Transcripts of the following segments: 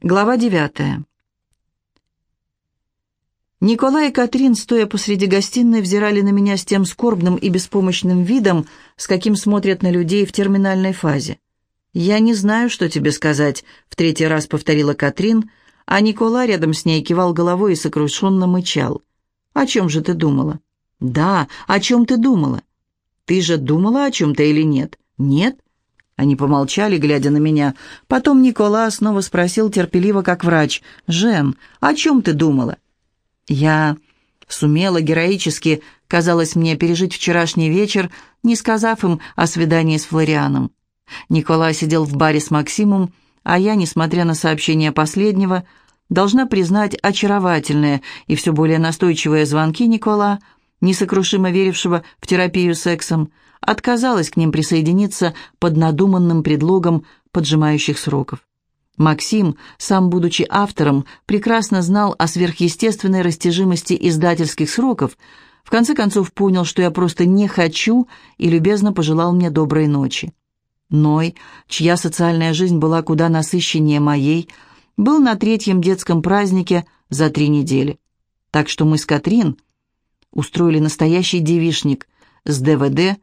Глава девятая. Николай и Катрин, стоя посреди гостиной, взирали на меня с тем скорбным и беспомощным видом, с каким смотрят на людей в терминальной фазе. «Я не знаю, что тебе сказать», — в третий раз повторила Катрин, а Николай рядом с ней кивал головой и сокрушенно мычал. «О чем же ты думала?» «Да, о чем ты думала?» «Ты же думала о чем-то или нет?» «Нет?» Они помолчали, глядя на меня. Потом Никола снова спросил терпеливо, как врач. «Жен, о чем ты думала?» Я сумела героически, казалось мне, пережить вчерашний вечер, не сказав им о свидании с Флорианом. Никола сидел в баре с Максимом, а я, несмотря на сообщение последнего, должна признать очаровательные и все более настойчивые звонки Никола, несокрушимо верившего в терапию сексом, отказалась к ним присоединиться под надуманным предлогом поджимающих сроков. Максим, сам будучи автором, прекрасно знал о сверхъестественной растяжимости издательских сроков, в конце концов понял, что я просто не хочу, и любезно пожелал мне доброй ночи. Ной, чья социальная жизнь была куда насыщеннее моей, был на третьем детском празднике за три недели. Так что мы с Катрин устроили настоящий девишник с ДВД,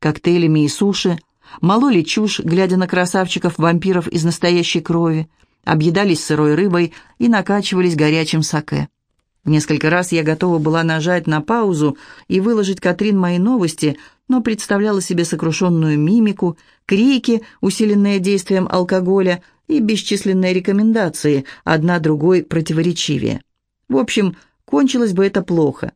коктейлями и суши, мололи чушь, глядя на красавчиков-вампиров из настоящей крови, объедались сырой рыбой и накачивались горячим саке. Несколько раз я готова была нажать на паузу и выложить Катрин мои новости, но представляла себе сокрушенную мимику, крики, усиленные действием алкоголя, и бесчисленные рекомендации, одна другой противоречивее. В общем, кончилось бы это плохо.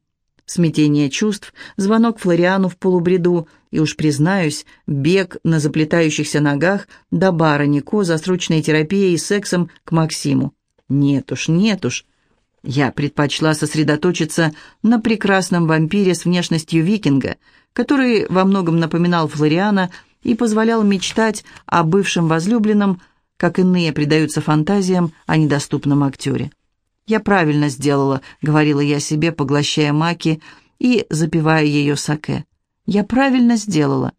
Смятение чувств, звонок Флориану в полубреду и, уж признаюсь, бег на заплетающихся ногах до бара Нико за срочной терапией и сексом к Максиму. Нет уж, нет уж. Я предпочла сосредоточиться на прекрасном вампире с внешностью викинга, который во многом напоминал Флориана и позволял мечтать о бывшем возлюбленном, как иные предаются фантазиям о недоступном актере. «Я правильно сделала», — говорила я себе, поглощая маки и запивая ее саке. «Я правильно сделала.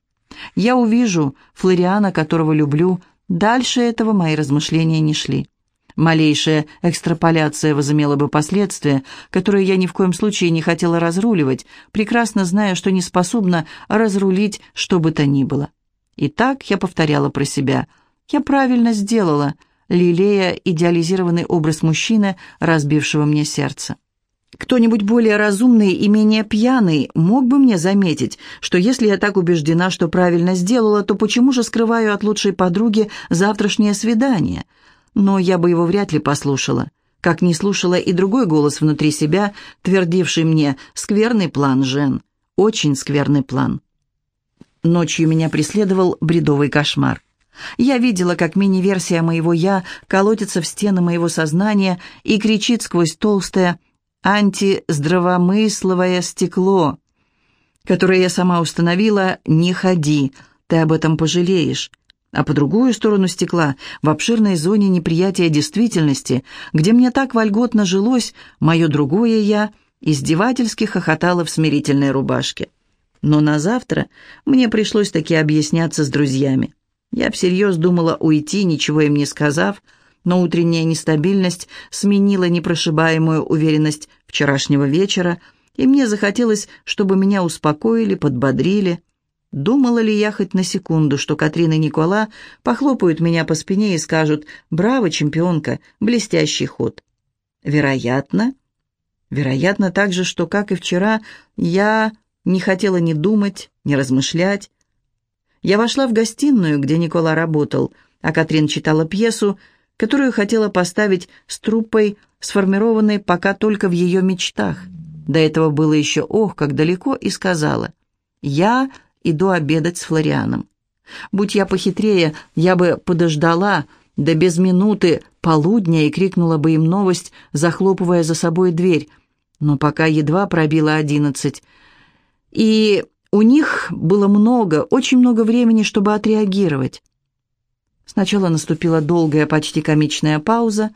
Я увижу Флориана, которого люблю. Дальше этого мои размышления не шли. Малейшая экстраполяция возымела бы последствия, которые я ни в коем случае не хотела разруливать, прекрасно зная, что не способна разрулить что бы то ни было. И так я повторяла про себя. «Я правильно сделала», — лелея идеализированный образ мужчины, разбившего мне сердце. Кто-нибудь более разумный и менее пьяный мог бы мне заметить, что если я так убеждена, что правильно сделала, то почему же скрываю от лучшей подруги завтрашнее свидание? Но я бы его вряд ли послушала. Как не слушала и другой голос внутри себя, твердивший мне «Скверный план, Жен, очень скверный план». Ночью меня преследовал бредовый кошмар. Я видела, как мини-версия моего «я» колотится в стены моего сознания и кричит сквозь толстое антиздравомысловое стекло, которое я сама установила «не ходи, ты об этом пожалеешь». А по другую сторону стекла, в обширной зоне неприятия действительности, где мне так вольготно жилось, мое другое «я» издевательски хохотало в смирительной рубашке. Но на завтра мне пришлось таки объясняться с друзьями. Я всерьез думала уйти, ничего им не сказав, но утренняя нестабильность сменила непрошибаемую уверенность вчерашнего вечера, и мне захотелось, чтобы меня успокоили, подбодрили. Думала ли я хоть на секунду, что Катрина и Никола похлопают меня по спине и скажут «Браво, чемпионка, блестящий ход». Вероятно. Вероятно также, что, как и вчера, я не хотела ни думать, ни размышлять, я вошла в гостиную, где Никола работал, а Катрин читала пьесу, которую хотела поставить с труппой, сформированной пока только в ее мечтах. До этого было еще ох, как далеко, и сказала «Я иду обедать с Флорианом». Будь я похитрее, я бы подождала до без минуты полудня и крикнула бы им новость, захлопывая за собой дверь. Но пока едва пробила одиннадцать. И у них было много, очень много времени, чтобы отреагировать. Сначала наступила долгая, почти комичная пауза.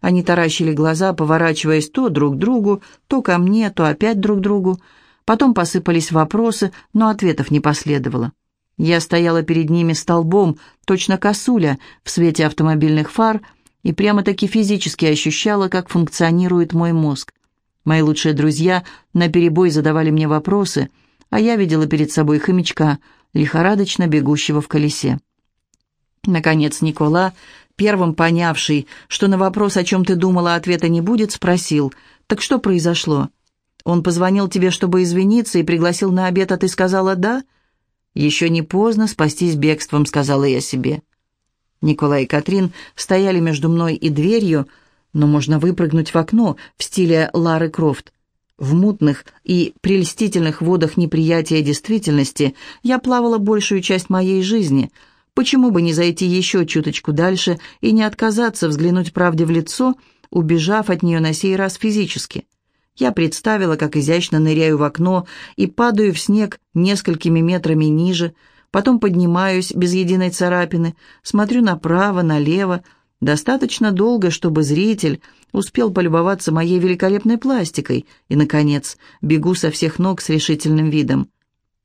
Они таращили глаза, поворачиваясь то друг к другу, то ко мне, то опять друг к другу. Потом посыпались вопросы, но ответов не последовало. Я стояла перед ними столбом, точно косуля, в свете автомобильных фар, и прямо-таки физически ощущала, как функционирует мой мозг. Мои лучшие друзья наперебой задавали мне вопросы, а я видела перед собой хомячка, лихорадочно бегущего в колесе. Наконец Никола, первым понявший, что на вопрос, о чем ты думала, ответа не будет, спросил, «Так что произошло?» «Он позвонил тебе, чтобы извиниться, и пригласил на обед, а ты сказала «да»?» «Еще не поздно спастись бегством», — сказала я себе. Николай и Катрин стояли между мной и дверью, но можно выпрыгнуть в окно в стиле Лары Крофт. В мутных и прельстительных водах неприятия действительности я плавала большую часть моей жизни. Почему бы не зайти еще чуточку дальше и не отказаться взглянуть правде в лицо, убежав от нее на сей раз физически? Я представила, как изящно ныряю в окно и падаю в снег несколькими метрами ниже, потом поднимаюсь без единой царапины, смотрю направо, налево, достаточно долго, чтобы зритель успел полюбоваться моей великолепной пластикой, и, наконец, бегу со всех ног с решительным видом.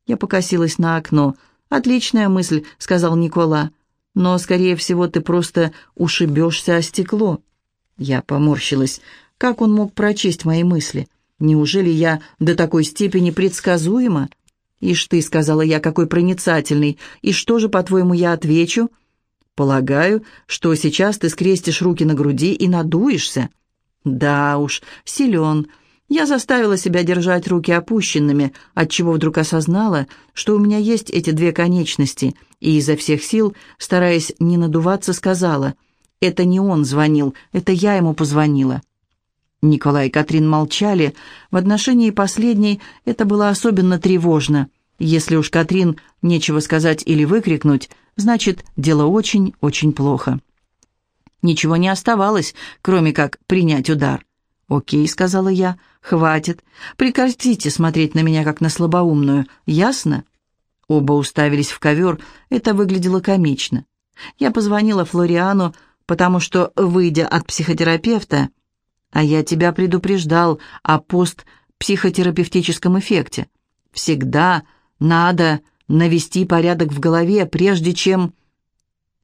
Я покосилась на окно. «Отличная мысль», — сказал Никола, «но, скорее всего, ты просто ушибешься о стекло». Я поморщилась. Как он мог прочесть мои мысли? Неужели я до такой степени предсказуема? «Ишь ты», — сказала я, — «какой проницательный. И что же, по-твоему, я отвечу?» «Полагаю, что сейчас ты скрестишь руки на груди и надуешься». «Да уж, силен». Я заставила себя держать руки опущенными, отчего вдруг осознала, что у меня есть эти две конечности, и изо всех сил, стараясь не надуваться, сказала, «Это не он звонил, это я ему позвонила». Николай и Катрин молчали. В отношении последней это было особенно тревожно. Если уж Катрин нечего сказать или выкрикнуть, значит, дело очень-очень плохо. Ничего не оставалось, кроме как принять удар. «Окей», — сказала я, — «хватит. Прекратите смотреть на меня, как на слабоумную. Ясно?» Оба уставились в ковер, это выглядело комично. Я позвонила Флориану, потому что, выйдя от психотерапевта, а я тебя предупреждал о постпсихотерапевтическом эффекте. Всегда надо навести порядок в голове, прежде чем...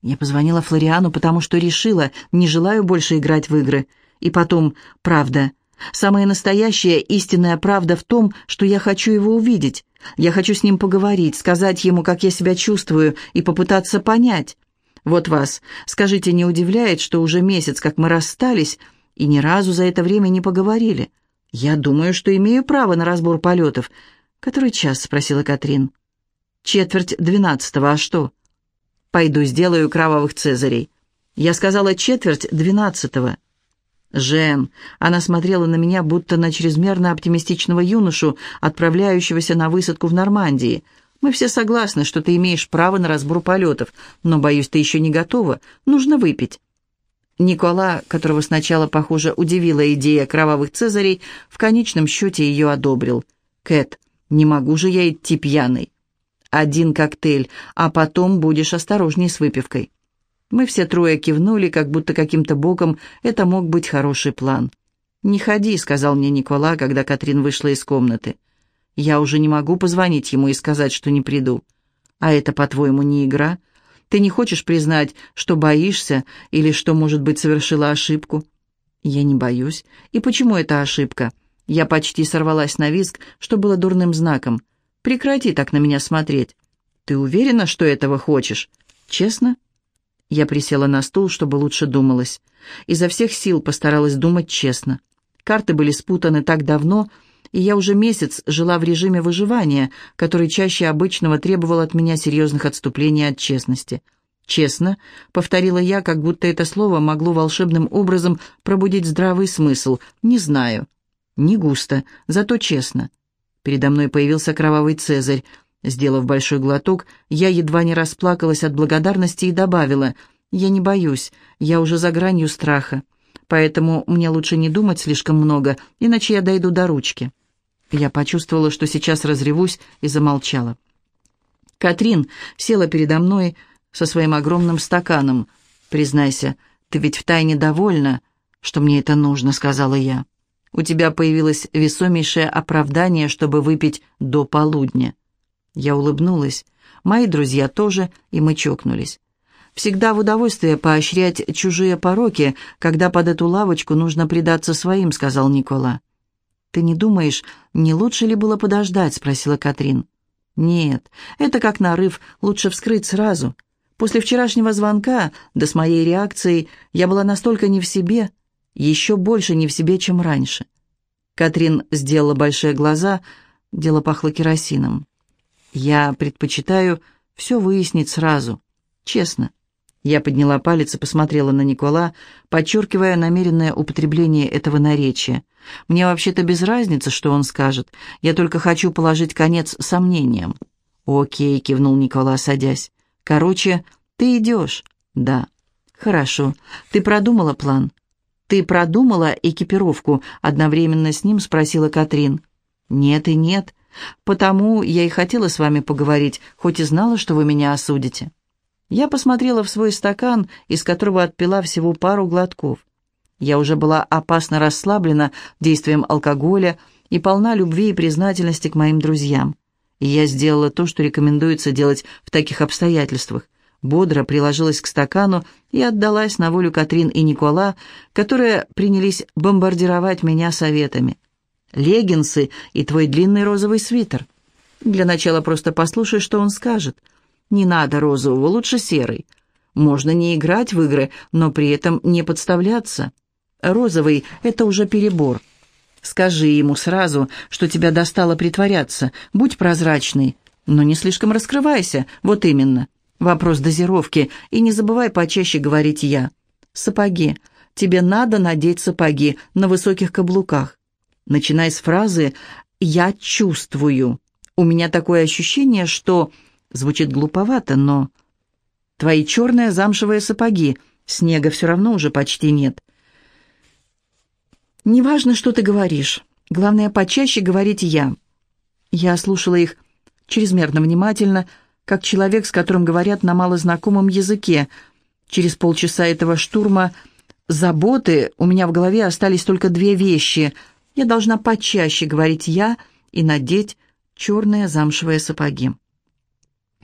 Я позвонила Флориану, потому что решила, не желаю больше играть в игры. И потом, правда. Самая настоящая истинная правда в том, что я хочу его увидеть. Я хочу с ним поговорить, сказать ему, как я себя чувствую, и попытаться понять. Вот вас, скажите, не удивляет, что уже месяц, как мы расстались, и ни разу за это время не поговорили. Я думаю, что имею право на разбор полетов. Который час?» — спросила Катрин. «Четверть двенадцатого, а что?» «Пойду сделаю кровавых цезарей». Я сказала четверть двенадцатого. «Жен», она смотрела на меня, будто на чрезмерно оптимистичного юношу, отправляющегося на высадку в Нормандии. «Мы все согласны, что ты имеешь право на разбор полетов, но, боюсь, ты еще не готова. Нужно выпить». Никола, которого сначала, похоже, удивила идея кровавых цезарей, в конечном счете ее одобрил. «Кэт, не могу же я идти пьяной. Один коктейль, а потом будешь осторожней с выпивкой». Мы все трое кивнули, как будто каким-то боком это мог быть хороший план. «Не ходи», — сказал мне Никола, когда Катрин вышла из комнаты. «Я уже не могу позвонить ему и сказать, что не приду. А это, по-твоему, не игра?» Ты не хочешь признать, что боишься или что, может быть, совершила ошибку?» «Я не боюсь. И почему это ошибка?» Я почти сорвалась на визг, что было дурным знаком. «Прекрати так на меня смотреть. Ты уверена, что этого хочешь? Честно?» Я присела на стул, чтобы лучше думалось. Изо всех сил постаралась думать честно. Карты были спутаны так давно, и я уже месяц жила в режиме выживания, который чаще обычного требовал от меня серьезных отступлений от честности. «Честно», — повторила я, как будто это слово могло волшебным образом пробудить здравый смысл. «Не знаю». «Не густо, зато честно». Передо мной появился кровавый цезарь. Сделав большой глоток, я едва не расплакалась от благодарности и добавила, «Я не боюсь, я уже за гранью страха, поэтому мне лучше не думать слишком много, иначе я дойду до ручки». Я почувствовала, что сейчас разревусь, и замолчала. Катрин села передо мной со своим огромным стаканом. «Признайся, ты ведь втайне довольна, что мне это нужно», — сказала я. «У тебя появилось весомейшее оправдание, чтобы выпить до полудня». Я улыбнулась. Мои друзья тоже, и мы чокнулись. Всегда в удовольствие поощрять чужие пороки, когда под эту лавочку нужно предаться своим», — сказал Никола. «Ты не думаешь, не лучше ли было подождать?» — спросила Катрин. «Нет, это как нарыв, лучше вскрыть сразу. После вчерашнего звонка, да с моей реакцией, я была настолько не в себе, еще больше не в себе, чем раньше». Катрин сделала большие глаза, дело пахло керосином. «Я предпочитаю все выяснить сразу, честно». Я подняла палец и посмотрела на Никола, подчеркивая намеренное употребление этого наречия. Мне вообще-то без разницы, что он скажет. Я только хочу положить конец сомнениям. «Окей», — кивнул Никола, садясь. «Короче, ты идешь?» «Да». «Хорошо. Ты продумала план?» «Ты продумала экипировку?» — одновременно с ним спросила Катрин. «Нет и нет. Потому я и хотела с вами поговорить, хоть и знала, что вы меня осудите». Я посмотрела в свой стакан, из которого отпила всего пару глотков. Я уже была опасно расслаблена действием алкоголя и полна любви и признательности к моим друзьям. И я сделала то, что рекомендуется делать в таких обстоятельствах. Бодро приложилась к стакану и отдалась на волю Катрин и Никола, которые принялись бомбардировать меня советами. «Леггинсы и твой длинный розовый свитер. Для начала просто послушай, что он скажет». Не надо розового, лучше серый. Можно не играть в игры, но при этом не подставляться. Розовый — это уже перебор. Скажи ему сразу, что тебя достало притворяться. Будь прозрачный, но не слишком раскрывайся. Вот именно. Вопрос дозировки. И не забывай почаще говорить «я». Сапоги. Тебе надо надеть сапоги на высоких каблуках. Начинай с фразы «я чувствую». У меня такое ощущение, что Звучит глуповато, но... Твои черные замшевые сапоги. Снега все равно уже почти нет. Неважно, что ты говоришь. Главное, почаще говорить я. Я слушала их чрезмерно внимательно, как человек, с которым говорят на малознакомом языке. Через полчаса этого штурма заботы у меня в голове остались только две вещи. Я должна почаще говорить «я» и надеть черные замшевые сапоги.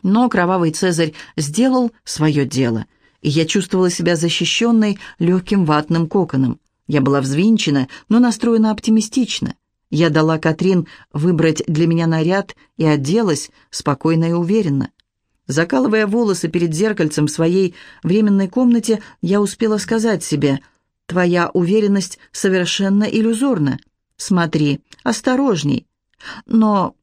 Но кровавый Цезарь сделал свое дело, и я чувствовала себя защищенной легким ватным коконом. Я была взвинчена, но настроена оптимистично. Я дала Катрин выбрать для меня наряд и оделась спокойно и уверенно. Закалывая волосы перед зеркальцем в своей временной комнате, я успела сказать себе, «Твоя уверенность совершенно иллюзорна. Смотри, осторожней». Но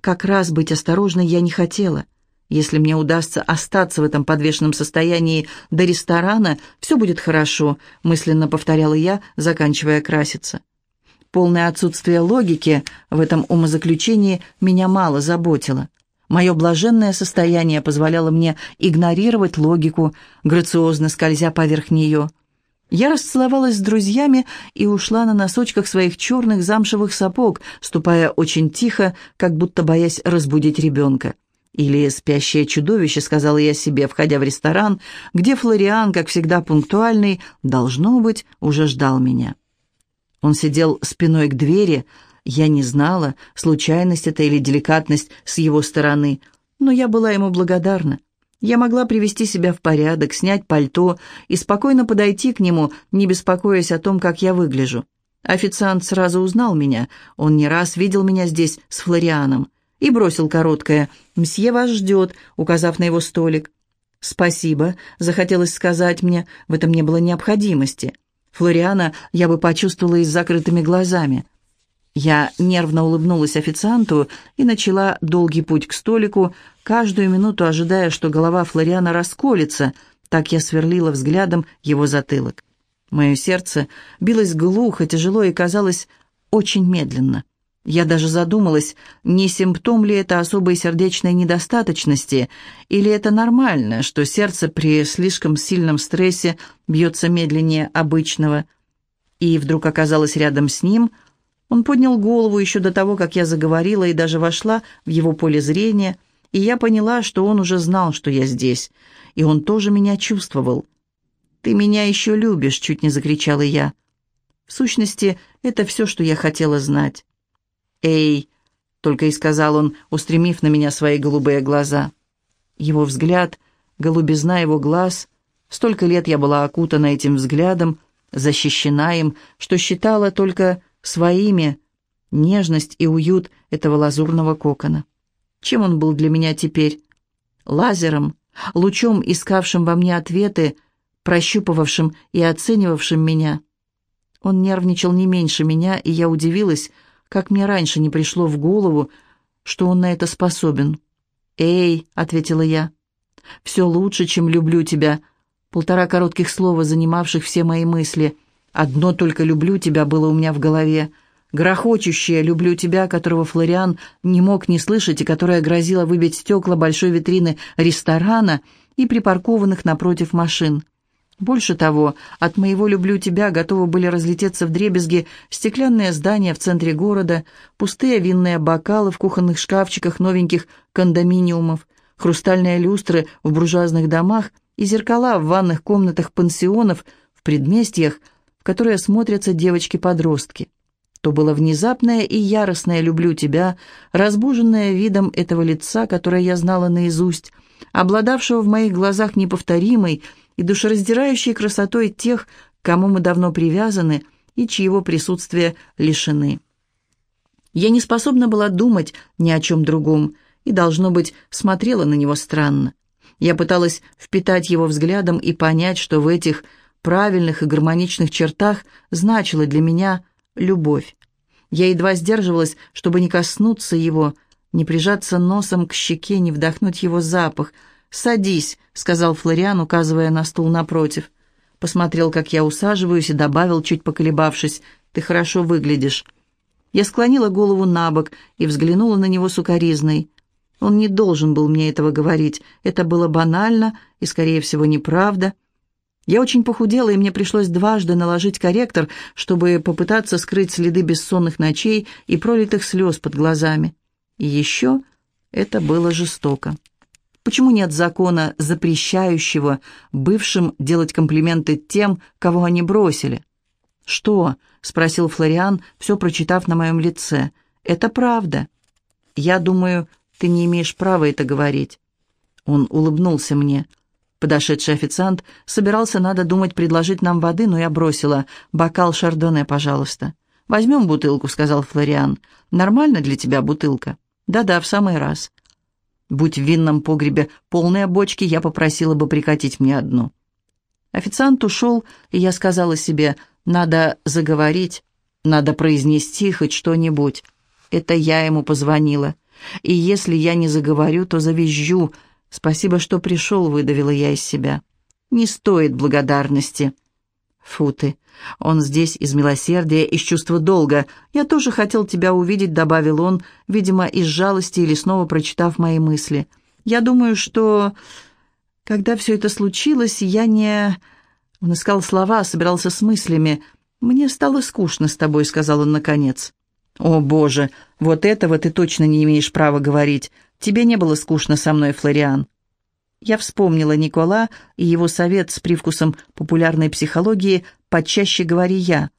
как раз быть осторожной я не хотела. Если мне удастся остаться в этом подвешенном состоянии до ресторана, все будет хорошо», — мысленно повторяла я, заканчивая краситься. Полное отсутствие логики в этом умозаключении меня мало заботило. Мое блаженное состояние позволяло мне игнорировать логику, грациозно скользя поверх нее. Я расцеловалась с друзьями и ушла на носочках своих черных замшевых сапог, ступая очень тихо, как будто боясь разбудить ребенка. Или «спящее чудовище», — сказала я себе, входя в ресторан, где Флориан, как всегда пунктуальный, должно быть, уже ждал меня. Он сидел спиной к двери, я не знала, случайность это или деликатность с его стороны, но я была ему благодарна. Я могла привести себя в порядок, снять пальто и спокойно подойти к нему, не беспокоясь о том, как я выгляжу. Официант сразу узнал меня, он не раз видел меня здесь с Флорианом и бросил короткое «Мсье вас ждет», указав на его столик. «Спасибо», — захотелось сказать мне, в этом не было необходимости. Флориана я бы почувствовала и с закрытыми глазами. Я нервно улыбнулась официанту и начала долгий путь к столику, каждую минуту ожидая, что голова Флориана расколется, так я сверлила взглядом его затылок. Мое сердце билось глухо, тяжело и казалось очень медленно. Я даже задумалась, не симптом ли это особой сердечной недостаточности, или это нормально, что сердце при слишком сильном стрессе бьется медленнее обычного. И вдруг оказалась рядом с ним. Он поднял голову еще до того, как я заговорила и даже вошла в его поле зрения, и я поняла, что он уже знал, что я здесь, и он тоже меня чувствовал. «Ты меня еще любишь», — чуть не закричала я. В сущности, это все, что я хотела знать. «Эй!» — только и сказал он, устремив на меня свои голубые глаза. Его взгляд, голубизна его глаз Столько лет я была окутана этим взглядом, защищена им, что считала только своими нежность и уют этого лазурного кокона. Чем он был для меня теперь? Лазером, лучом, искавшим во мне ответы, прощупывавшим и оценивавшим меня. Он нервничал не меньше меня, и я удивилась, как мне раньше не пришло в голову, что он на это способен. «Эй», — ответила я, — «все лучше, чем люблю тебя». Полтора коротких слова, занимавших все мои мысли. Одно только «люблю тебя» было у меня в голове. Грохочущее «люблю тебя», которого Флориан не мог не слышать и которое грозило выбить стекла большой витрины ресторана и припаркованных напротив машин. Больше того, от моего «люблю тебя» готовы были разлететься в дребезги стеклянные здания в центре города, пустые винные бокалы в кухонных шкафчиках новеньких кондоминиумов, хрустальные люстры в буржуазных домах и зеркала в ванных комнатах пансионов в предместьях, в которые смотрятся девочки-подростки. То было внезапное и яростное «люблю тебя», разбуженное видом этого лица, которое я знала наизусть, обладавшего в моих глазах неповторимой, и душераздирающей красотой тех, к кому мы давно привязаны и чьего присутствия лишены. Я не способна была думать ни о чем другом и, должно быть, смотрела на него странно. Я пыталась впитать его взглядом и понять, что в этих правильных и гармоничных чертах значила для меня любовь. Я едва сдерживалась, чтобы не коснуться его, не прижаться носом к щеке, не вдохнуть его запах — «Садись», — сказал Флориан, указывая на стул напротив. Посмотрел, как я усаживаюсь, и добавил, чуть поколебавшись, «Ты хорошо выглядишь». Я склонила голову на бок и взглянула на него сукоризной. Он не должен был мне этого говорить. Это было банально и, скорее всего, неправда. Я очень похудела, и мне пришлось дважды наложить корректор, чтобы попытаться скрыть следы бессонных ночей и пролитых слез под глазами. И еще это было жестоко. Почему нет закона, запрещающего бывшим делать комплименты тем, кого они бросили? «Что?» — спросил Флориан, все прочитав на моем лице. «Это правда. Я думаю, ты не имеешь права это говорить». Он улыбнулся мне. Подошедший официант собирался, надо думать, предложить нам воды, но я бросила. «Бокал шардоне, пожалуйста». «Возьмем бутылку», — сказал Флориан. «Нормально для тебя бутылка?» «Да-да, в самый раз». Будь в винном погребе полные бочки, я попросила бы прикатить мне одну. Официант ушел, и я сказала себе, надо заговорить, надо произнести хоть что-нибудь. Это я ему позвонила. И если я не заговорю, то завизжу. Спасибо, что пришел, выдавила я из себя. Не стоит благодарности. Фу ты. Он здесь из милосердия, из чувства долга. Я тоже хотел тебя увидеть, добавил он, видимо, из жалости или снова прочитав мои мысли. Я думаю, что... Когда все это случилось, я не... Он искал слова, собирался с мыслями. «Мне стало скучно с тобой», — сказал он наконец. «О, Боже, вот этого ты точно не имеешь права говорить. Тебе не было скучно со мной, Флориан». Я вспомнила Никола и его совет с привкусом популярной психологии «почаще говори я».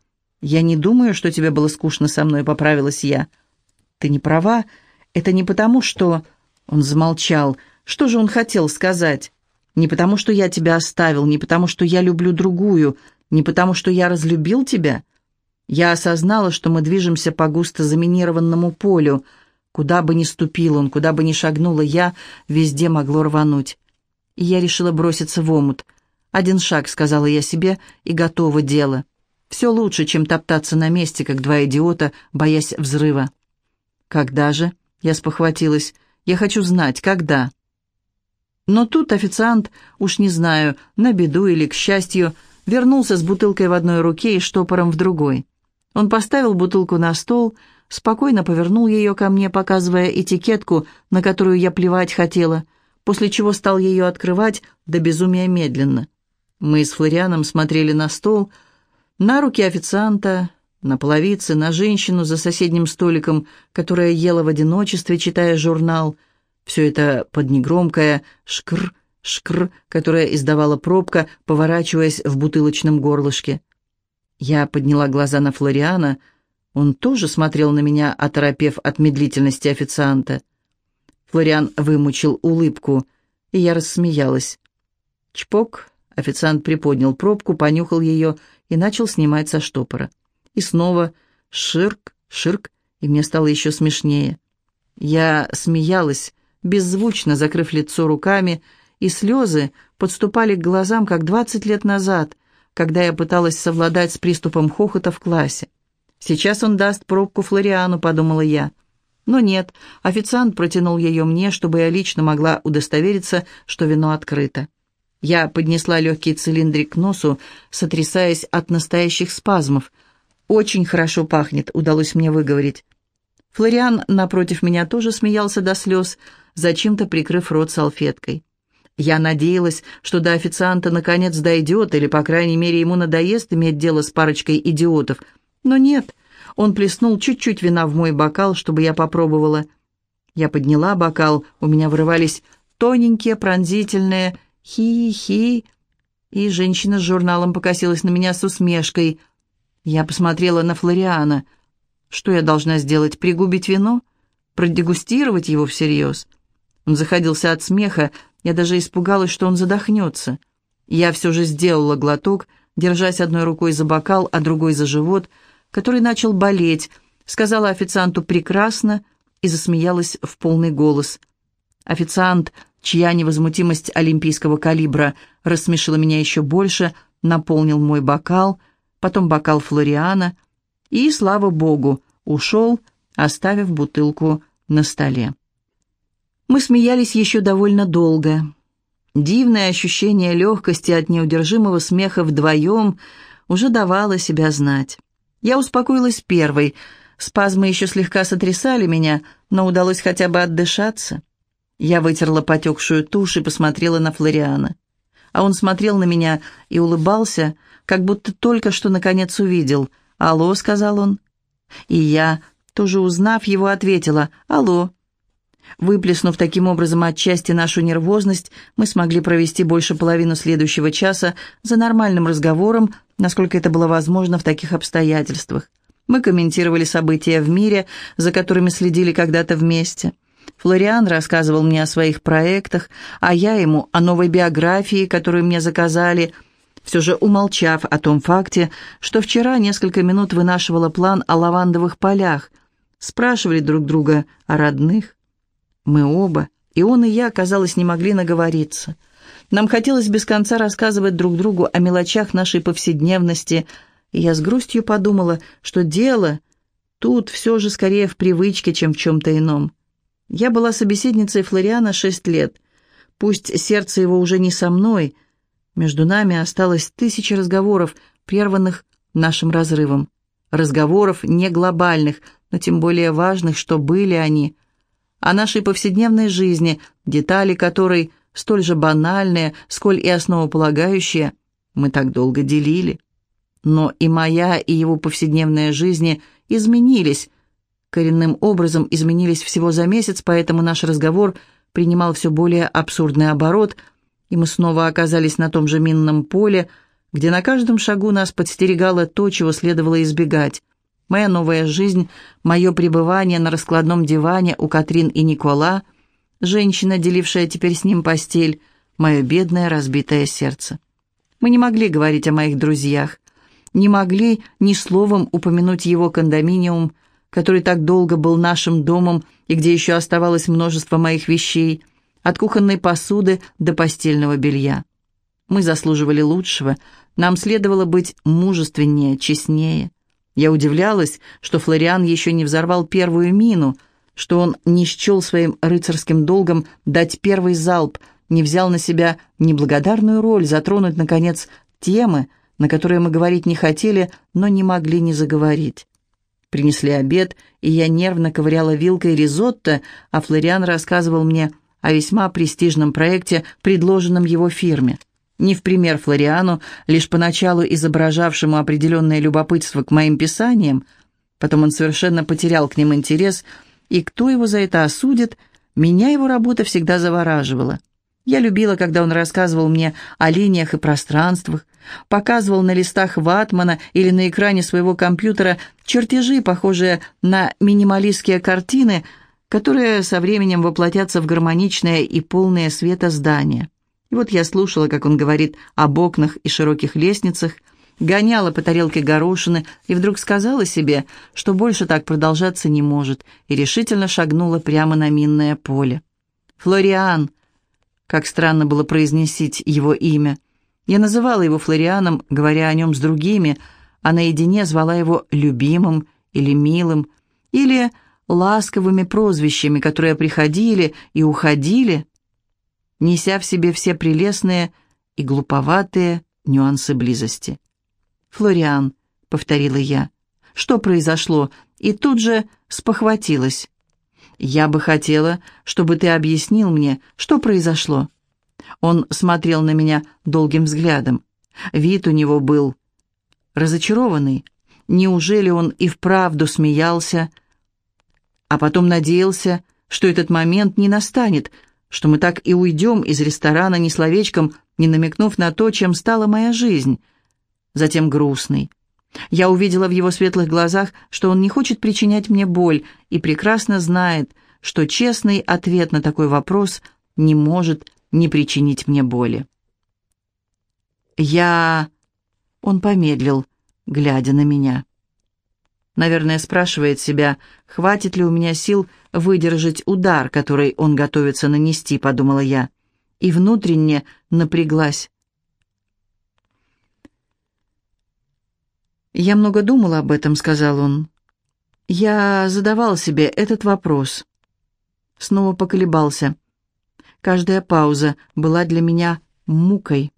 «Я не думаю, что тебе было скучно со мной», — поправилась я. «Ты не права. Это не потому, что...» Он замолчал. «Что же он хотел сказать?» «Не потому, что я тебя оставил, не потому, что я люблю другую, не потому, что я разлюбил тебя». Я осознала, что мы движемся по густо заминированному полю. Куда бы ни ступил он, куда бы ни шагнула я, везде могло рвануть и я решила броситься в омут. «Один шаг», — сказала я себе, — «и готово дело. Все лучше, чем топтаться на месте, как два идиота, боясь взрыва». «Когда же?» — я спохватилась. «Я хочу знать, когда». Но тут официант, уж не знаю, на беду или к счастью, вернулся с бутылкой в одной руке и штопором в другой. Он поставил бутылку на стол, спокойно повернул ее ко мне, показывая этикетку, на которую я плевать хотела, после чего стал ее открывать до безумия медленно. Мы с Флорианом смотрели на стол, на руки официанта, на половицы, на женщину за соседним столиком, которая ела в одиночестве, читая журнал. Все это под негромкое «шкр», «шкр», которое издавала пробка, поворачиваясь в бутылочном горлышке. Я подняла глаза на Флориана. Он тоже смотрел на меня, оторопев от медлительности официанта. Флориан вымучил улыбку, и я рассмеялась. Чпок, Официант приподнял пробку, понюхал ее и начал снимать со штопора. И снова ширк, ширк, и мне стало еще смешнее. Я смеялась, беззвучно закрыв лицо руками, и слезы подступали к глазам, как двадцать лет назад, когда я пыталась совладать с приступом хохота в классе. «Сейчас он даст пробку Флориану», — подумала я. Но нет, официант протянул ее мне, чтобы я лично могла удостовериться, что вино открыто. Я поднесла легкий цилиндрик к носу, сотрясаясь от настоящих спазмов. «Очень хорошо пахнет», — удалось мне выговорить. Флориан напротив меня тоже смеялся до слез, зачем-то прикрыв рот салфеткой. Я надеялась, что до официанта наконец дойдет, или, по крайней мере, ему надоест иметь дело с парочкой идиотов. Но нет, он плеснул чуть-чуть вина в мой бокал, чтобы я попробовала. Я подняла бокал, у меня вырывались тоненькие, пронзительные «хи-хи», и женщина с журналом покосилась на меня с усмешкой. Я посмотрела на Флориана. Что я должна сделать, пригубить вино? Продегустировать его всерьез? Он заходился от смеха, я даже испугалась, что он задохнется. Я все же сделала глоток, держась одной рукой за бокал, а другой за живот, который начал болеть, сказала официанту «прекрасно» и засмеялась в полный голос. Официант, чья невозмутимость олимпийского калибра рассмешила меня еще больше, наполнил мой бокал, потом бокал Флориана и, слава богу, ушел, оставив бутылку на столе. Мы смеялись еще довольно долго. Дивное ощущение легкости от неудержимого смеха вдвоем уже давало себя знать. Я успокоилась первой. Спазмы еще слегка сотрясали меня, но удалось хотя бы отдышаться. Я вытерла потекшую тушь и посмотрела на Флориана. А он смотрел на меня и улыбался, как будто только что наконец увидел. «Алло», — сказал он. И я, тоже узнав его, ответила «Алло». Выплеснув таким образом отчасти нашу нервозность, мы смогли провести больше половины следующего часа за нормальным разговором, насколько это было возможно в таких обстоятельствах. Мы комментировали события в мире, за которыми следили когда-то вместе. Флориан рассказывал мне о своих проектах, а я ему о новой биографии, которую мне заказали, все же умолчав о том факте, что вчера несколько минут вынашивала план о лавандовых полях. Спрашивали друг друга о родных, мы оба, и он, и я, казалось, не могли наговориться. Нам хотелось без конца рассказывать друг другу о мелочах нашей повседневности, и я с грустью подумала, что дело тут все же скорее в привычке, чем в чем-то ином. Я была собеседницей Флориана шесть лет. Пусть сердце его уже не со мной, между нами осталось тысячи разговоров, прерванных нашим разрывом. Разговоров не глобальных, но тем более важных, что были они – о нашей повседневной жизни, детали которой столь же банальные, сколь и основополагающие, мы так долго делили. Но и моя, и его повседневная жизни изменились, коренным образом изменились всего за месяц, поэтому наш разговор принимал все более абсурдный оборот, и мы снова оказались на том же минном поле, где на каждом шагу нас подстерегало то, чего следовало избегать. Моя новая жизнь, мое пребывание на раскладном диване у Катрин и Никола, женщина, делившая теперь с ним постель, мое бедное разбитое сердце. Мы не могли говорить о моих друзьях, не могли ни словом упомянуть его кондоминиум, который так долго был нашим домом и где еще оставалось множество моих вещей, от кухонной посуды до постельного белья. Мы заслуживали лучшего, нам следовало быть мужественнее, честнее. Я удивлялась, что Флориан еще не взорвал первую мину, что он не счел своим рыцарским долгом дать первый залп, не взял на себя неблагодарную роль затронуть, наконец, темы, на которые мы говорить не хотели, но не могли не заговорить. Принесли обед, и я нервно ковыряла вилкой ризотто, а Флориан рассказывал мне о весьма престижном проекте, предложенном его фирме не в пример Флориану, лишь поначалу изображавшему определенное любопытство к моим писаниям, потом он совершенно потерял к ним интерес, и кто его за это осудит, меня его работа всегда завораживала. Я любила, когда он рассказывал мне о линиях и пространствах, показывал на листах ватмана или на экране своего компьютера чертежи, похожие на минималистские картины, которые со временем воплотятся в гармоничное и полное света здание. И вот я слушала, как он говорит об окнах и широких лестницах, гоняла по тарелке горошины и вдруг сказала себе, что больше так продолжаться не может, и решительно шагнула прямо на минное поле. «Флориан!» Как странно было произносить его имя. Я называла его Флорианом, говоря о нем с другими, а наедине звала его любимым или милым, или ласковыми прозвищами, которые приходили и уходили, неся в себе все прелестные и глуповатые нюансы близости. «Флориан», — повторила я, — «что произошло?» И тут же спохватилась. «Я бы хотела, чтобы ты объяснил мне, что произошло». Он смотрел на меня долгим взглядом. Вид у него был разочарованный. Неужели он и вправду смеялся, а потом надеялся, что этот момент не настанет, что мы так и уйдем из ресторана ни словечком, не намекнув на то, чем стала моя жизнь. Затем грустный. Я увидела в его светлых глазах, что он не хочет причинять мне боль и прекрасно знает, что честный ответ на такой вопрос не может не причинить мне боли. Я... Он помедлил, глядя на меня. Наверное, спрашивает себя, хватит ли у меня сил выдержать удар, который он готовится нанести, подумала я, и внутренне напряглась. «Я много думала об этом», — сказал он. «Я задавал себе этот вопрос». Снова поколебался. Каждая пауза была для меня мукой.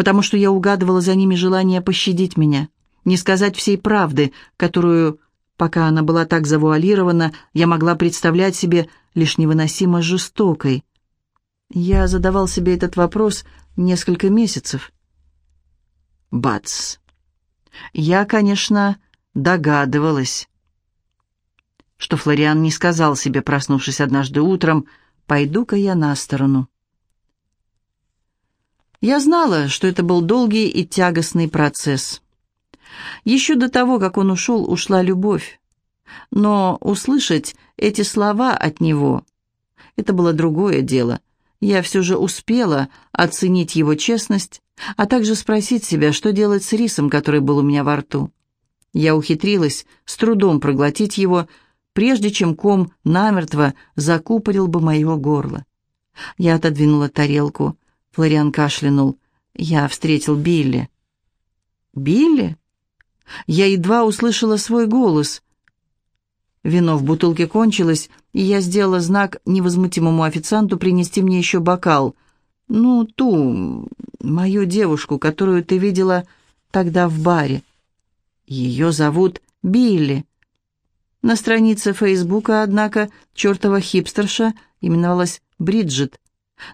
Потому что я угадывала за ними желание пощадить меня, не сказать всей правды, которую, пока она была так завуалирована, я могла представлять себе лишь невыносимо жестокой. Я задавал себе этот вопрос несколько месяцев. Бац! Я, конечно, догадывалась, что Флориан не сказал себе, проснувшись однажды утром, «Пойду-ка я на сторону». Я знала, что это был долгий и тягостный процесс. Еще до того, как он ушел, ушла любовь. Но услышать эти слова от него — это было другое дело. Я все же успела оценить его честность, а также спросить себя, что делать с рисом, который был у меня во рту. Я ухитрилась с трудом проглотить его, прежде чем ком намертво закупорил бы мое горло. Я отодвинула тарелку, Флориан кашлянул. «Я встретил Билли». «Билли?» Я едва услышала свой голос. Вино в бутылке кончилось, и я сделала знак невозмутимому официанту принести мне еще бокал. «Ну, ту, мою девушку, которую ты видела тогда в баре. Ее зовут Билли». На странице Фейсбука, однако, чертова хипстерша именовалась Бриджит.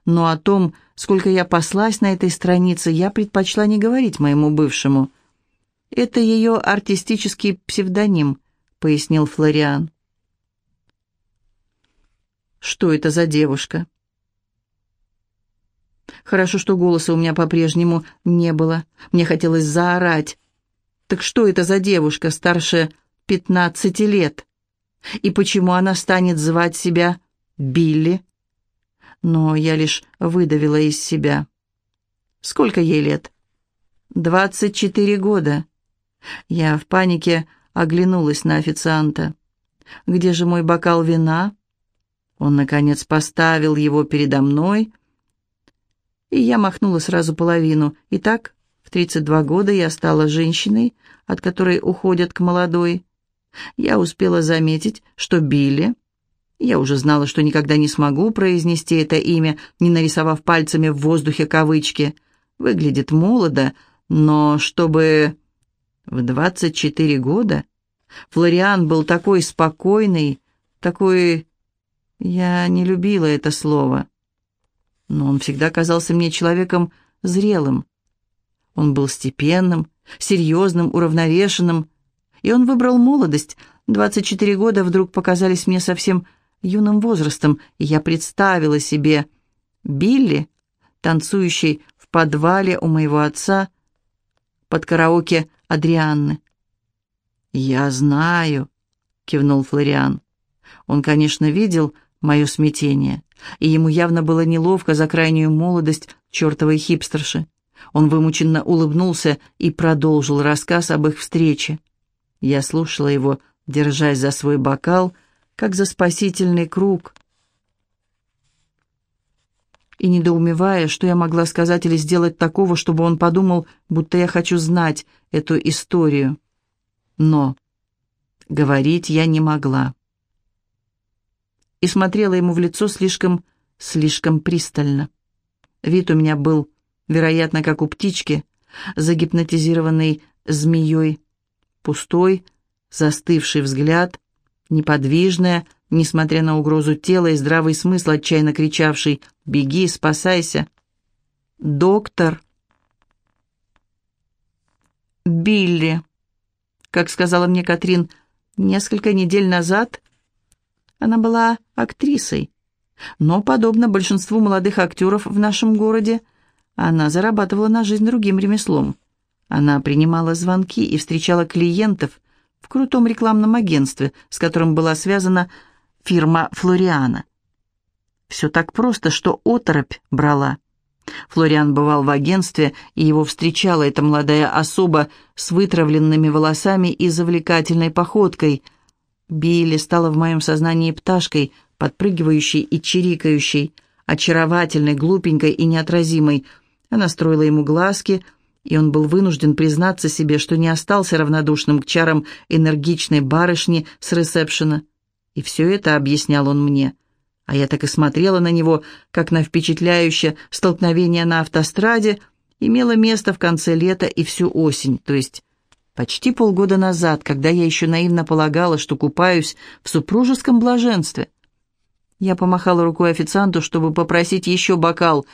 Но о том, сколько я паслась на этой странице, я предпочла не говорить моему бывшему. «Это ее артистический псевдоним», — пояснил Флориан. «Что это за девушка?» Хорошо, что голоса у меня по-прежнему не было. Мне хотелось заорать. «Так что это за девушка старше пятнадцати лет? И почему она станет звать себя Билли?» Но я лишь выдавила из себя. «Сколько ей лет?» «Двадцать четыре года». Я в панике оглянулась на официанта. «Где же мой бокал вина?» Он, наконец, поставил его передо мной, и я махнула сразу половину. Итак, в тридцать два года я стала женщиной, от которой уходят к молодой. Я успела заметить, что Билли я уже знала, что никогда не смогу произнести это имя, не нарисовав пальцами в воздухе кавычки. Выглядит молодо, но чтобы... В 24 года Флориан был такой спокойный, такой... Я не любила это слово. Но он всегда казался мне человеком зрелым. Он был степенным, серьезным, уравновешенным. И он выбрал молодость. 24 года вдруг показались мне совсем юным возрастом, и я представила себе Билли, танцующий в подвале у моего отца под караоке Адрианны. «Я знаю», — кивнул Флориан. Он, конечно, видел мое смятение, и ему явно было неловко за крайнюю молодость чертовой хипстерши. Он вымученно улыбнулся и продолжил рассказ об их встрече. Я слушала его, держась за свой бокал, как за спасительный круг, и недоумевая, что я могла сказать или сделать такого, чтобы он подумал, будто я хочу знать эту историю. Но говорить я не могла. И смотрела ему в лицо слишком, слишком пристально. Вид у меня был, вероятно, как у птички, загипнотизированной змеей, пустой, застывший взгляд, неподвижная, несмотря на угрозу тела и здравый смысл, отчаянно кричавший «Беги, спасайся!» «Доктор!» «Билли!» Как сказала мне Катрин несколько недель назад, она была актрисой. Но, подобно большинству молодых актеров в нашем городе, она зарабатывала на жизнь другим ремеслом. Она принимала звонки и встречала клиентов в крутом рекламном агентстве, с которым была связана фирма Флориана. Все так просто, что оторопь брала. Флориан бывал в агентстве, и его встречала эта молодая особа с вытравленными волосами и завлекательной походкой. Билли стала в моем сознании пташкой, подпрыгивающей и чирикающей, очаровательной, глупенькой и неотразимой. Она строила ему глазки, и он был вынужден признаться себе, что не остался равнодушным к чарам энергичной барышни с ресепшена. И все это объяснял он мне. А я так и смотрела на него, как на впечатляющее столкновение на автостраде, имело место в конце лета и всю осень, то есть почти полгода назад, когда я еще наивно полагала, что купаюсь в супружеском блаженстве. Я помахала рукой официанту, чтобы попросить еще бокал,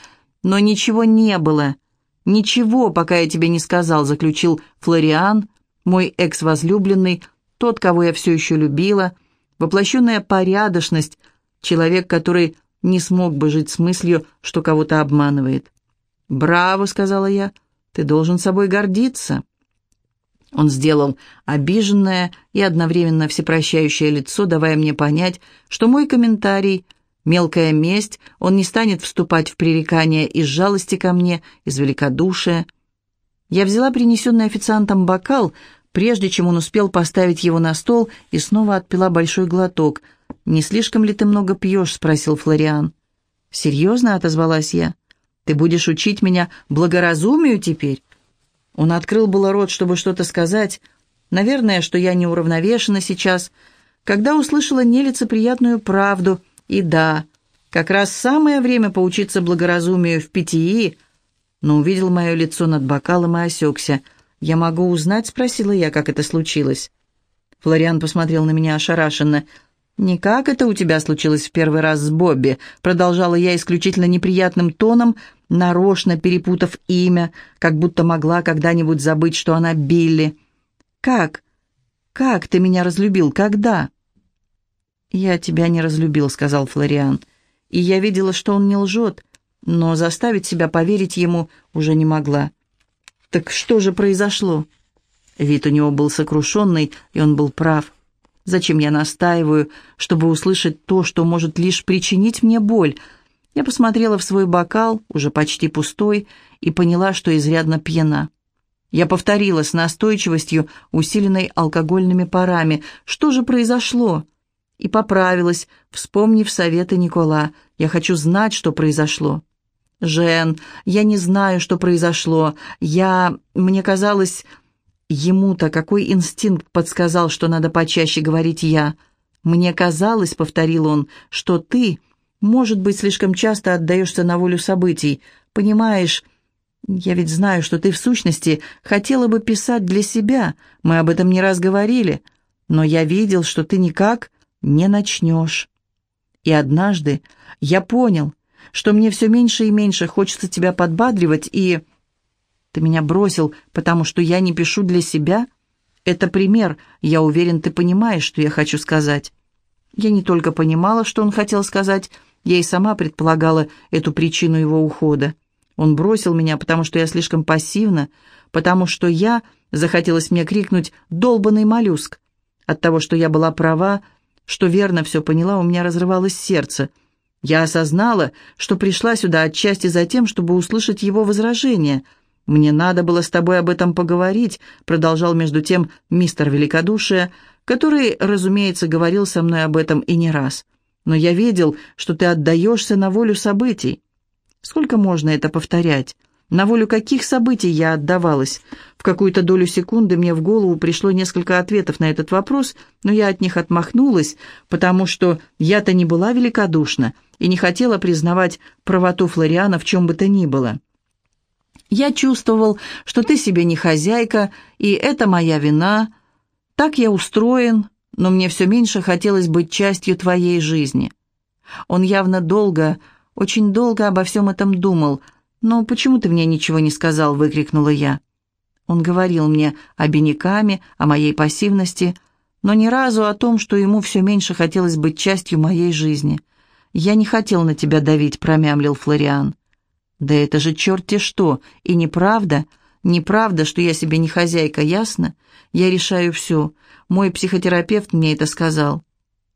но ничего не было. «Ничего, пока я тебе не сказал», — заключил Флориан, мой экс-возлюбленный, тот, кого я все еще любила, воплощенная порядочность, человек, который не смог бы жить с мыслью, что кого-то обманывает. «Браво», — сказала я, — «ты должен собой гордиться». Он сделал обиженное и одновременно всепрощающее лицо, давая мне понять, что мой комментарий — мелкая месть, он не станет вступать в пререкания из жалости ко мне, из великодушия. Я взяла принесенный официантом бокал, прежде чем он успел поставить его на стол, и снова отпила большой глоток. «Не слишком ли ты много пьешь?» — спросил Флориан. «Серьезно?» — отозвалась я. «Ты будешь учить меня благоразумию теперь?» Он открыл было рот, чтобы что-то сказать. Наверное, что я неуравновешена сейчас, когда услышала нелицеприятную правду. И да, как раз самое время поучиться благоразумию в питьи, но увидел мое лицо над бокалом и осекся — «Я могу узнать?» — спросила я, как это случилось. Флориан посмотрел на меня ошарашенно. «Не как это у тебя случилось в первый раз с Бобби?» Продолжала я исключительно неприятным тоном, нарочно перепутав имя, как будто могла когда-нибудь забыть, что она Билли. «Как? Как ты меня разлюбил? Когда?» «Я тебя не разлюбил», — сказал Флориан. И я видела, что он не лжет, но заставить себя поверить ему уже не могла. «Так что же произошло?» Вид у него был сокрушенный, и он был прав. «Зачем я настаиваю, чтобы услышать то, что может лишь причинить мне боль?» Я посмотрела в свой бокал, уже почти пустой, и поняла, что изрядно пьяна. Я повторила с настойчивостью, усиленной алкогольными парами, что же произошло, и поправилась, вспомнив советы Никола. «Я хочу знать, что произошло». «Жен, я не знаю, что произошло. Я... Мне казалось... Ему-то какой инстинкт подсказал, что надо почаще говорить «я». «Мне казалось», — повторил он, — «что ты, может быть, слишком часто отдаешься на волю событий. Понимаешь, я ведь знаю, что ты в сущности хотела бы писать для себя. Мы об этом не раз говорили. Но я видел, что ты никак не начнешь. И однажды я понял, что мне все меньше и меньше хочется тебя подбадривать, и... Ты меня бросил, потому что я не пишу для себя? Это пример, я уверен, ты понимаешь, что я хочу сказать. Я не только понимала, что он хотел сказать, я и сама предполагала эту причину его ухода. Он бросил меня, потому что я слишком пассивна, потому что я, захотелось мне крикнуть, долбанный моллюск. От того, что я была права, что верно все поняла, у меня разрывалось сердце. Я осознала, что пришла сюда отчасти за тем, чтобы услышать его возражение. «Мне надо было с тобой об этом поговорить», — продолжал между тем мистер Великодушие, который, разумеется, говорил со мной об этом и не раз. «Но я видел, что ты отдаешься на волю событий. Сколько можно это повторять? На волю каких событий я отдавалась? В какую-то долю секунды мне в голову пришло несколько ответов на этот вопрос, но я от них отмахнулась, потому что я-то не была великодушна и не хотела признавать правоту Флориана в чем бы то ни было. Я чувствовал, что ты себе не хозяйка, и это моя вина. Так я устроен, но мне все меньше хотелось быть частью твоей жизни. Он явно долго, очень долго обо всем этом думал, «Но почему ты мне ничего не сказал?» — выкрикнула я. Он говорил мне обиняками, о моей пассивности, но ни разу о том, что ему все меньше хотелось быть частью моей жизни. «Я не хотел на тебя давить», — промямлил Флориан. «Да это же черт-те что! И неправда, неправда, что я себе не хозяйка, ясно? Я решаю все. Мой психотерапевт мне это сказал».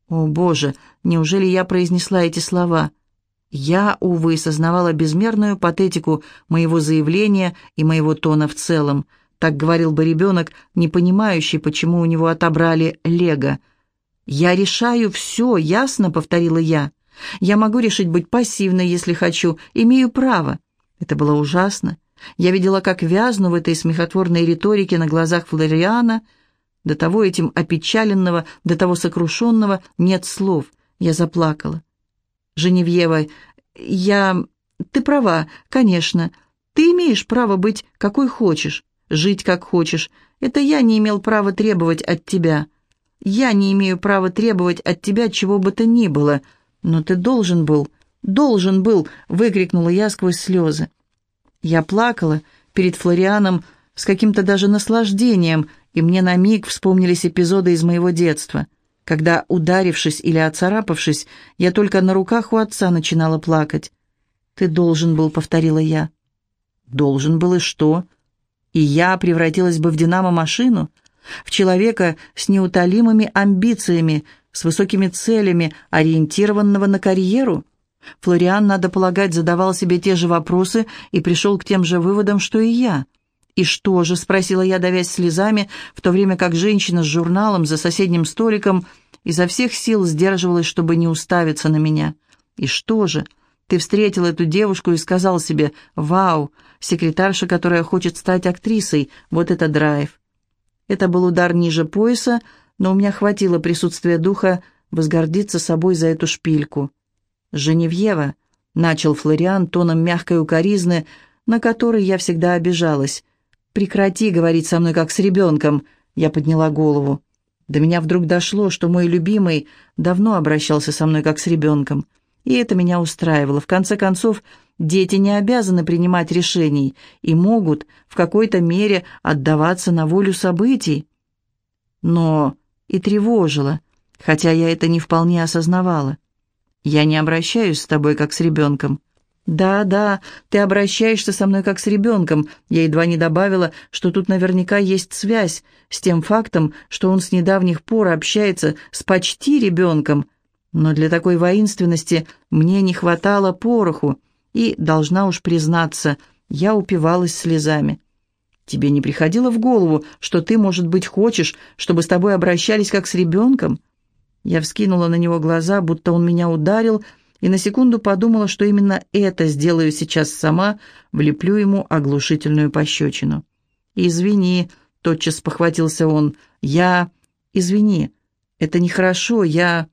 «О, Боже, неужели я произнесла эти слова?» Я, увы, сознавала безмерную патетику моего заявления и моего тона в целом. Так говорил бы ребенок, не понимающий, почему у него отобрали лего. «Я решаю все, ясно?» — повторила я. «Я могу решить быть пассивной, если хочу, имею право». Это было ужасно. Я видела, как вязну в этой смехотворной риторике на глазах Флориана. До того этим опечаленного, до того сокрушенного нет слов. Я заплакала. Женевьева, я... Ты права, конечно. Ты имеешь право быть какой хочешь, жить как хочешь. Это я не имел права требовать от тебя. Я не имею права требовать от тебя чего бы то ни было. Но ты должен был, должен был, выкрикнула я сквозь слезы. Я плакала перед Флорианом с каким-то даже наслаждением, и мне на миг вспомнились эпизоды из моего детства когда, ударившись или оцарапавшись, я только на руках у отца начинала плакать. «Ты должен был», — повторила я. «Должен был и что?» И я превратилась бы в динамо-машину, в человека с неутолимыми амбициями, с высокими целями, ориентированного на карьеру. Флориан, надо полагать, задавал себе те же вопросы и пришел к тем же выводам, что и я. «И что же?» — спросила я, давясь слезами, в то время как женщина с журналом за соседним столиком изо всех сил сдерживалась, чтобы не уставиться на меня. «И что же?» Ты встретил эту девушку и сказал себе «Вау, секретарша, которая хочет стать актрисой, вот это драйв». Это был удар ниже пояса, но у меня хватило присутствия духа возгордиться собой за эту шпильку. «Женевьева», — начал Флориан тоном мягкой укоризны, на который я всегда обижалась, «Прекрати говорить со мной, как с ребенком», — я подняла голову. До меня вдруг дошло, что мой любимый давно обращался со мной, как с ребенком. И это меня устраивало. В конце концов, дети не обязаны принимать решений и могут в какой-то мере отдаваться на волю событий. Но и тревожило, хотя я это не вполне осознавала. Я не обращаюсь с тобой, как с ребенком. «Да, да, ты обращаешься со мной как с ребенком». Я едва не добавила, что тут наверняка есть связь с тем фактом, что он с недавних пор общается с почти ребенком. Но для такой воинственности мне не хватало пороху, и, должна уж признаться, я упивалась слезами. «Тебе не приходило в голову, что ты, может быть, хочешь, чтобы с тобой обращались как с ребенком?» Я вскинула на него глаза, будто он меня ударил, — и на секунду подумала, что именно это сделаю сейчас сама, влеплю ему оглушительную пощечину. «Извини», — тотчас похватился он, — «я... Извини, это нехорошо, я...»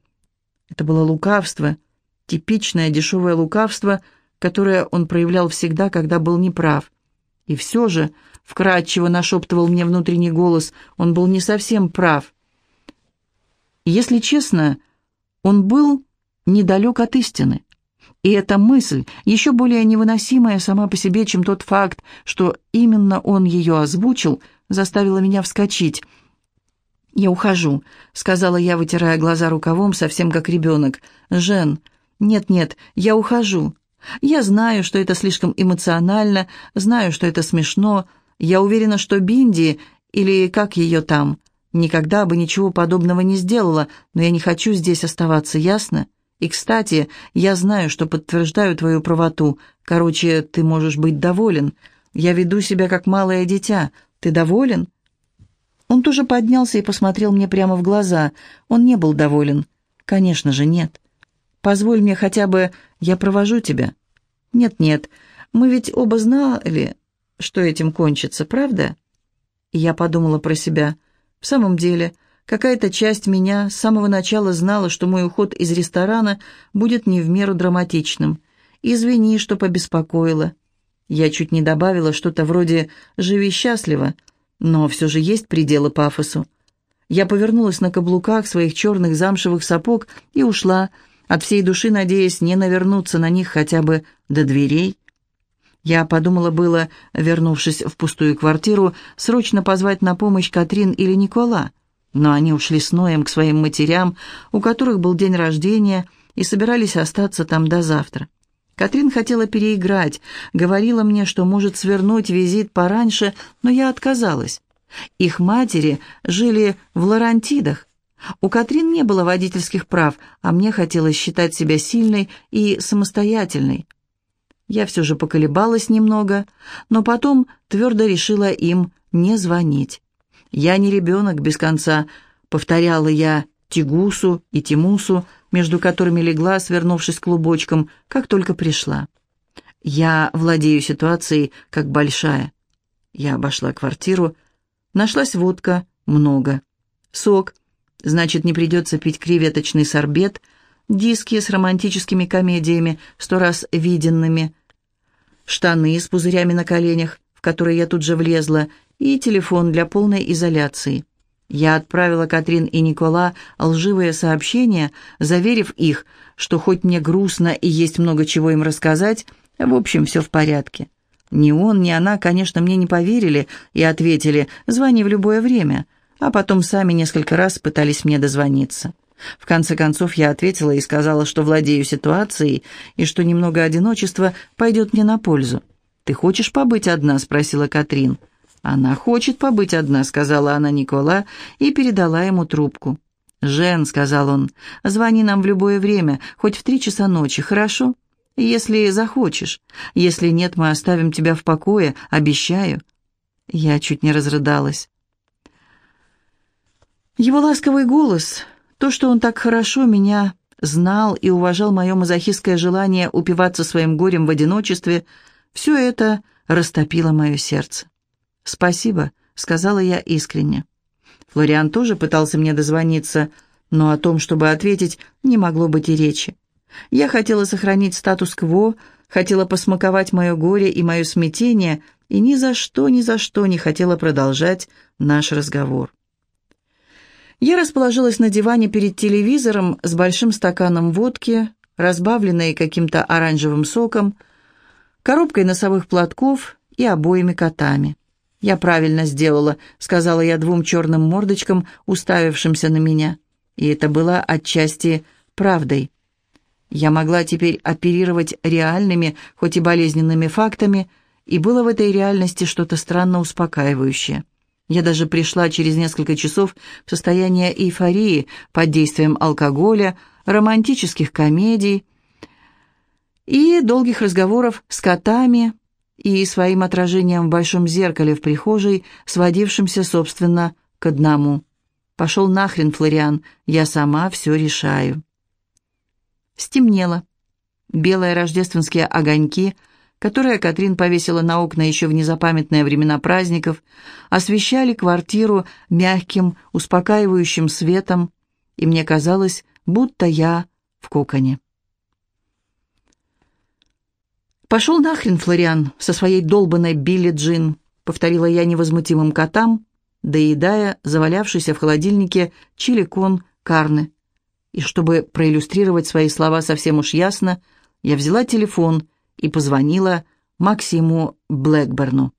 Это было лукавство, типичное дешевое лукавство, которое он проявлял всегда, когда был неправ. И все же, вкратчиво нашептывал мне внутренний голос, он был не совсем прав. Если честно, он был недалек от истины. И эта мысль, еще более невыносимая сама по себе, чем тот факт, что именно он ее озвучил, заставила меня вскочить. «Я ухожу», — сказала я, вытирая глаза рукавом, совсем как ребенок. «Жен, нет-нет, я ухожу. Я знаю, что это слишком эмоционально, знаю, что это смешно. Я уверена, что Бинди, или как ее там, Никогда бы ничего подобного не сделала, но я не хочу здесь оставаться, ясно? И, кстати, я знаю, что подтверждаю твою правоту. Короче, ты можешь быть доволен. Я веду себя как малое дитя. Ты доволен?» Он тоже поднялся и посмотрел мне прямо в глаза. Он не был доволен. «Конечно же, нет. Позволь мне хотя бы... Я провожу тебя». «Нет-нет, мы ведь оба знали, что этим кончится, правда?» И я подумала про себя. «В самом деле, какая-то часть меня с самого начала знала, что мой уход из ресторана будет не в меру драматичным. Извини, что побеспокоила». Я чуть не добавила что-то вроде «живи счастливо», но все же есть пределы пафосу. Я повернулась на каблуках своих черных замшевых сапог и ушла, от всей души надеясь не навернуться на них хотя бы до дверей. Я подумала было, вернувшись в пустую квартиру, срочно позвать на помощь Катрин или Никола, но они ушли с Ноем к своим матерям, у которых был день рождения, и собирались остаться там до завтра. Катрин хотела переиграть, говорила мне, что может свернуть визит пораньше, но я отказалась. Их матери жили в Ларантидах. У Катрин не было водительских прав, а мне хотелось считать себя сильной и самостоятельной. Я все же поколебалась немного, но потом твердо решила им не звонить. «Я не ребенок без конца», — повторяла я Тигусу и Тимусу, между которыми легла, свернувшись клубочком, как только пришла. Я владею ситуацией как большая. Я обошла квартиру. Нашлась водка, много. Сок, значит, не придется пить креветочный сорбет, диски с романтическими комедиями, сто раз виденными, штаны с пузырями на коленях, в которые я тут же влезла, и телефон для полной изоляции. Я отправила Катрин и Никола лживые сообщения, заверив их, что хоть мне грустно и есть много чего им рассказать, в общем, все в порядке. Ни он, ни она, конечно, мне не поверили и ответили «звони в любое время», а потом сами несколько раз пытались мне дозвониться. В конце концов я ответила и сказала, что владею ситуацией и что немного одиночества пойдет мне на пользу. «Ты хочешь побыть одна?» — спросила Катрин. «Она хочет побыть одна», — сказала она Никола и передала ему трубку. «Жен», — сказал он, — «звони нам в любое время, хоть в три часа ночи, хорошо? Если захочешь. Если нет, мы оставим тебя в покое, обещаю». Я чуть не разрыдалась. Его ласковый голос, то, что он так хорошо меня знал и уважал мое мазохистское желание упиваться своим горем в одиночестве, все это растопило мое сердце. «Спасибо», — сказала я искренне. Флориан тоже пытался мне дозвониться, но о том, чтобы ответить, не могло быть и речи. Я хотела сохранить статус-кво, хотела посмаковать мое горе и мое смятение, и ни за что, ни за что не хотела продолжать наш разговор. Я расположилась на диване перед телевизором с большим стаканом водки, разбавленной каким-то оранжевым соком, коробкой носовых платков и обоими котами. «Я правильно сделала», — сказала я двум черным мордочкам, уставившимся на меня. И это было отчасти правдой. Я могла теперь оперировать реальными, хоть и болезненными фактами, и было в этой реальности что-то странно успокаивающее. Я даже пришла через несколько часов в состояние эйфории под действием алкоголя, романтических комедий и долгих разговоров с котами, и своим отражением в большом зеркале в прихожей, сводившемся, собственно, к одному. «Пошел нахрен, Флориан, я сама все решаю». Стемнело. Белые рождественские огоньки, которые Катрин повесила на окна еще в незапамятные времена праздников, освещали квартиру мягким, успокаивающим светом, и мне казалось, будто я в коконе. «Пошел нахрен, Флориан, со своей долбанной Билли Джин», — повторила я невозмутимым котам, доедая завалявшийся в холодильнике чили-кон карны. И чтобы проиллюстрировать свои слова совсем уж ясно, я взяла телефон и позвонила Максиму Блэкберну.